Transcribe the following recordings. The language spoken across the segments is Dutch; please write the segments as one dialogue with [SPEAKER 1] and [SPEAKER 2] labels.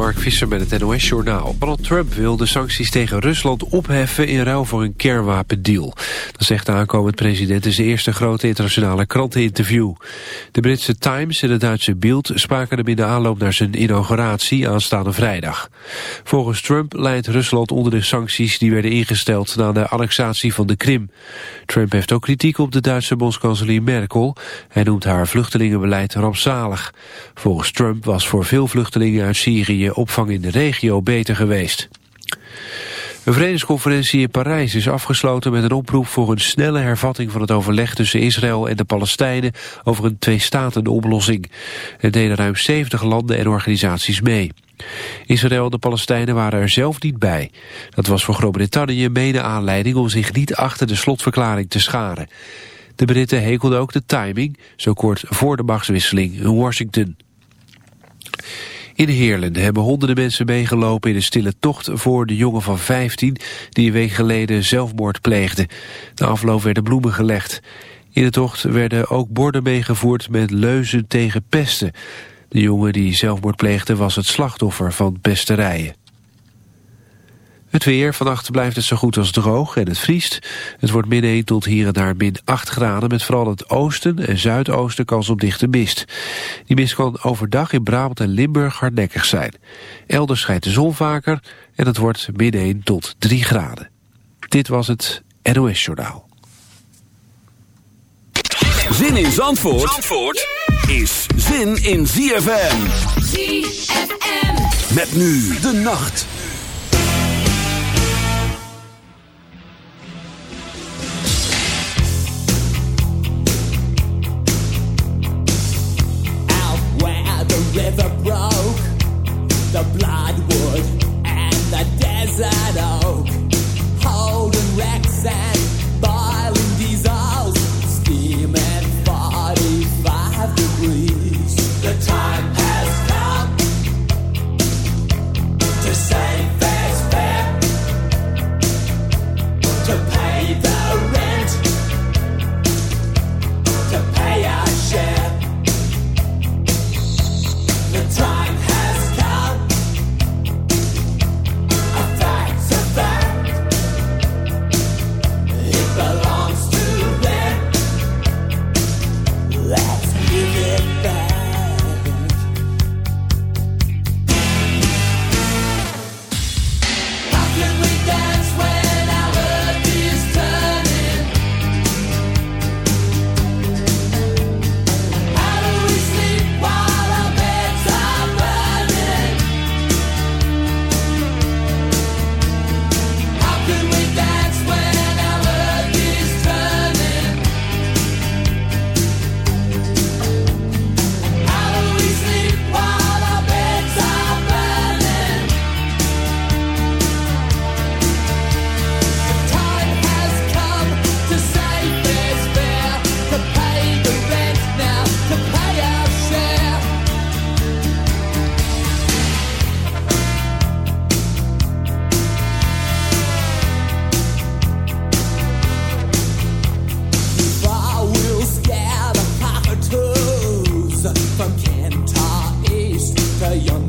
[SPEAKER 1] Mark Visser met het NOS-journaal. Donald Trump wil de sancties tegen Rusland opheffen in ruil voor een kernwapendeal. Dat zegt de aankomend president in zijn eerste grote internationale kranteninterview. De Britse Times en de Duitse Bild spraken hem in de aanloop naar zijn inauguratie aanstaande vrijdag. Volgens Trump leidt Rusland onder de sancties die werden ingesteld na de annexatie van de Krim. Trump heeft ook kritiek op de Duitse bondskanselier Merkel. Hij noemt haar vluchtelingenbeleid rampzalig. Volgens Trump was voor veel vluchtelingen uit Syrië opvang in de regio beter geweest. Een vredesconferentie in Parijs is afgesloten met een oproep voor een snelle hervatting van het overleg tussen Israël en de Palestijnen over een twee-staten-oplossing. Er deden ruim 70 landen en organisaties mee. Israël en de Palestijnen waren er zelf niet bij. Dat was voor Groot-Brittannië mede aanleiding om zich niet achter de slotverklaring te scharen. De Britten hekelden ook de timing, zo kort voor de machtswisseling in Washington. In Heerlen hebben honderden mensen meegelopen in een stille tocht voor de jongen van 15 die een week geleden zelfmoord pleegde. De afloop werden bloemen gelegd. In de tocht werden ook borden meegevoerd met leuzen tegen pesten. De jongen die zelfmoord pleegde was het slachtoffer van pesterijen. Het weer, vannacht blijft het zo goed als droog en het vriest. Het wordt min 1 tot hier en daar min 8 graden... met vooral het oosten en zuidoosten kans op dichte mist. Die mist kan overdag in Brabant en Limburg hardnekkig zijn. Elders schijnt de zon vaker en het wordt min 1 tot 3 graden. Dit was het NOS Journaal.
[SPEAKER 2] Zin in Zandvoort, Zandvoort is zin in ZFM. ZFM. Met nu de nacht.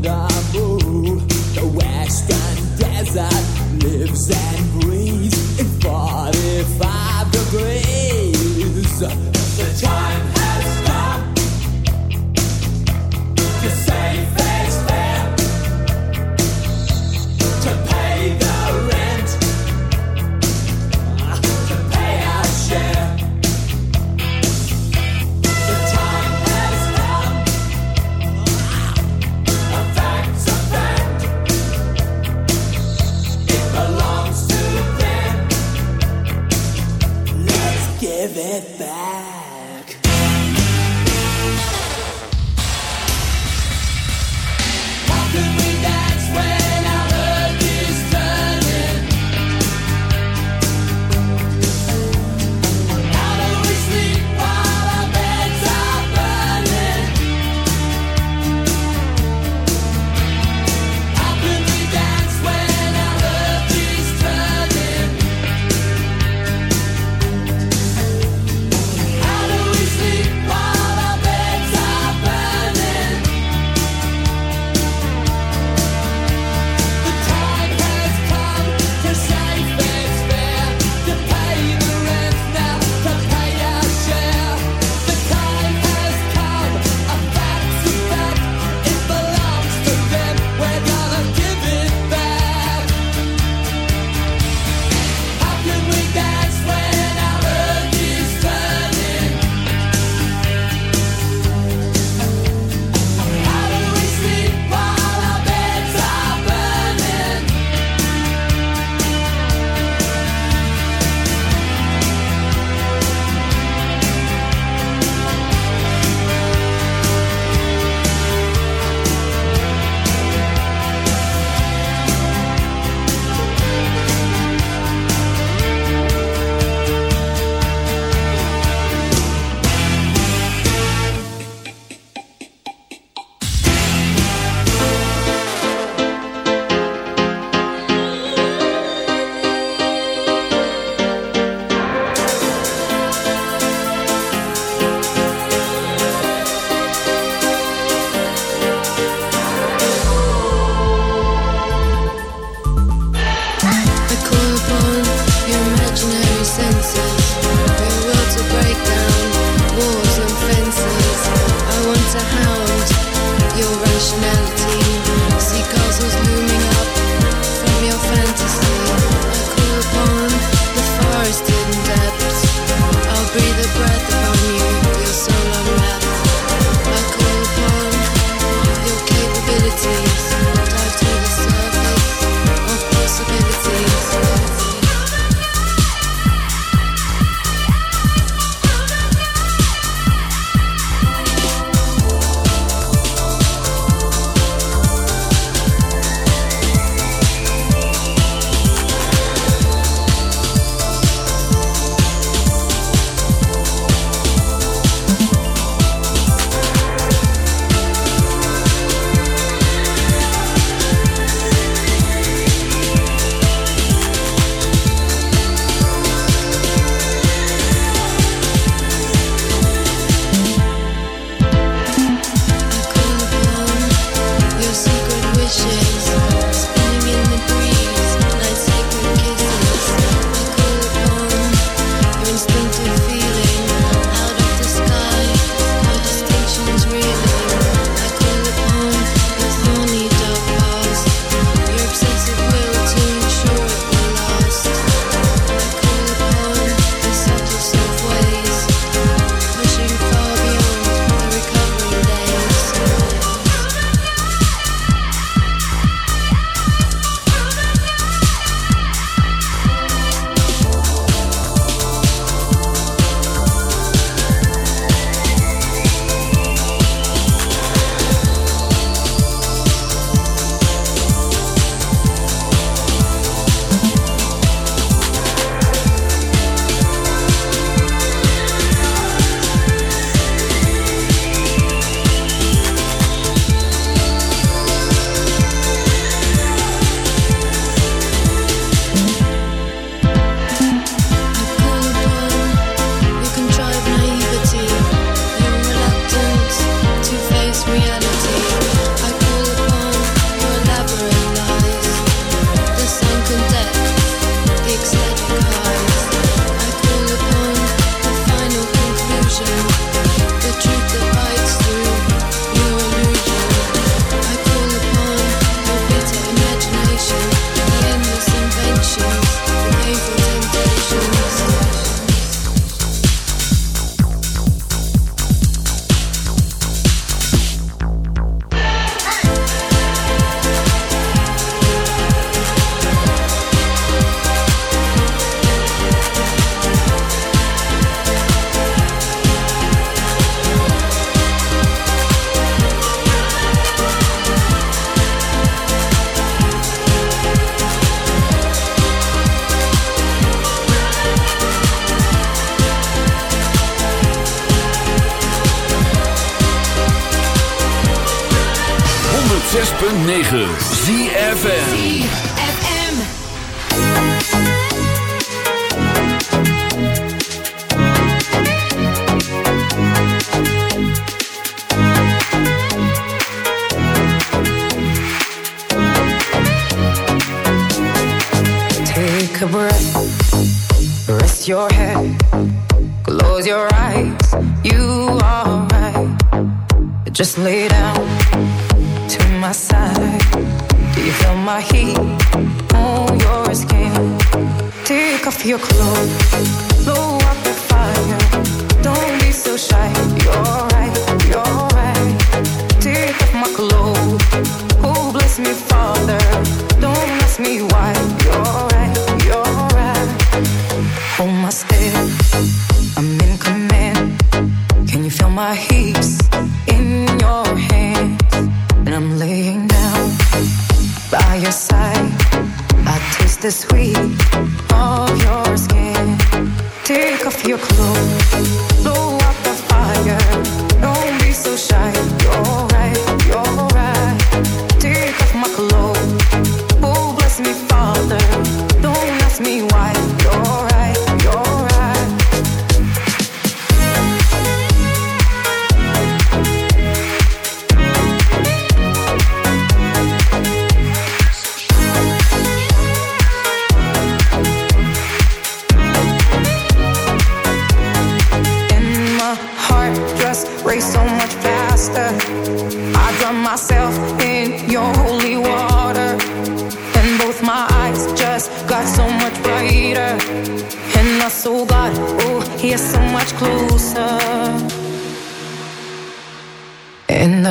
[SPEAKER 3] the moon. The western desert lives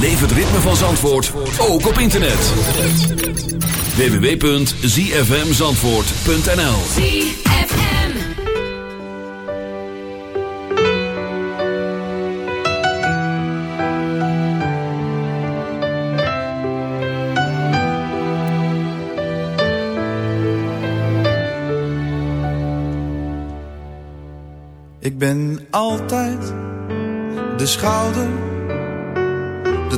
[SPEAKER 2] Beleef het ritme van Zandvoort, ook op internet. www.zfmzandvoort.nl
[SPEAKER 4] ZFM.
[SPEAKER 5] Ik ben altijd de schouder, de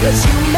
[SPEAKER 6] 'Cause you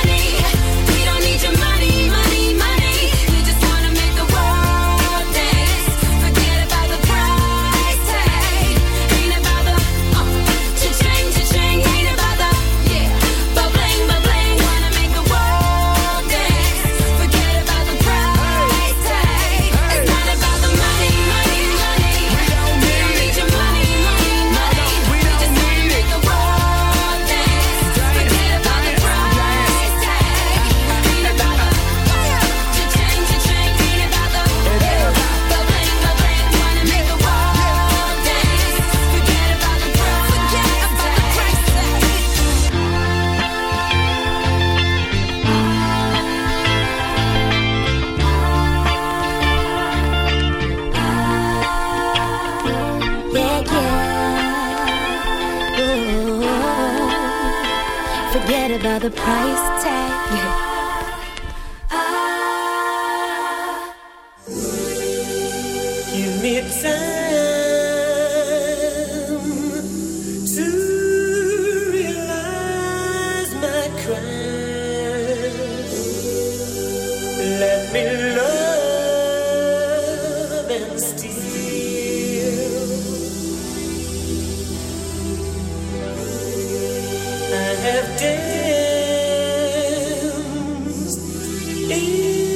[SPEAKER 6] the price Em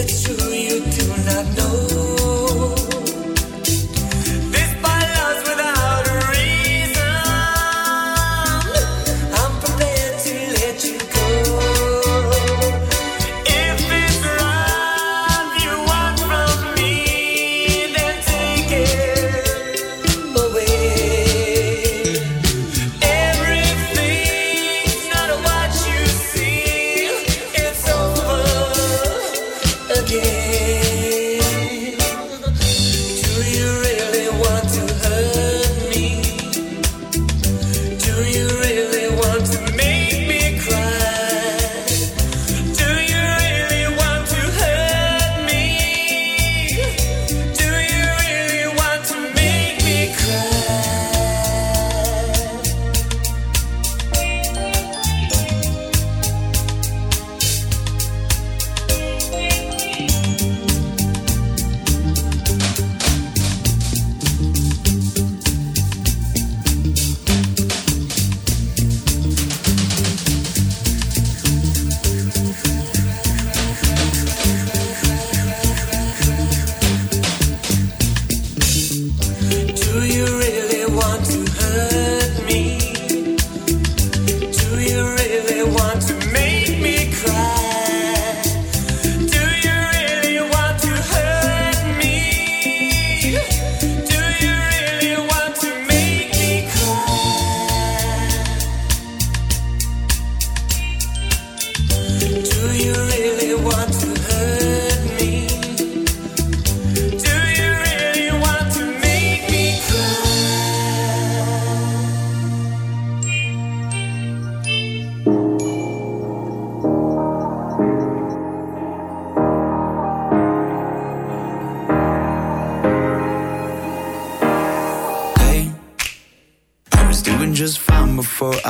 [SPEAKER 6] it's
[SPEAKER 7] true you do
[SPEAKER 8] not know.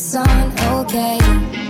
[SPEAKER 9] sun okay.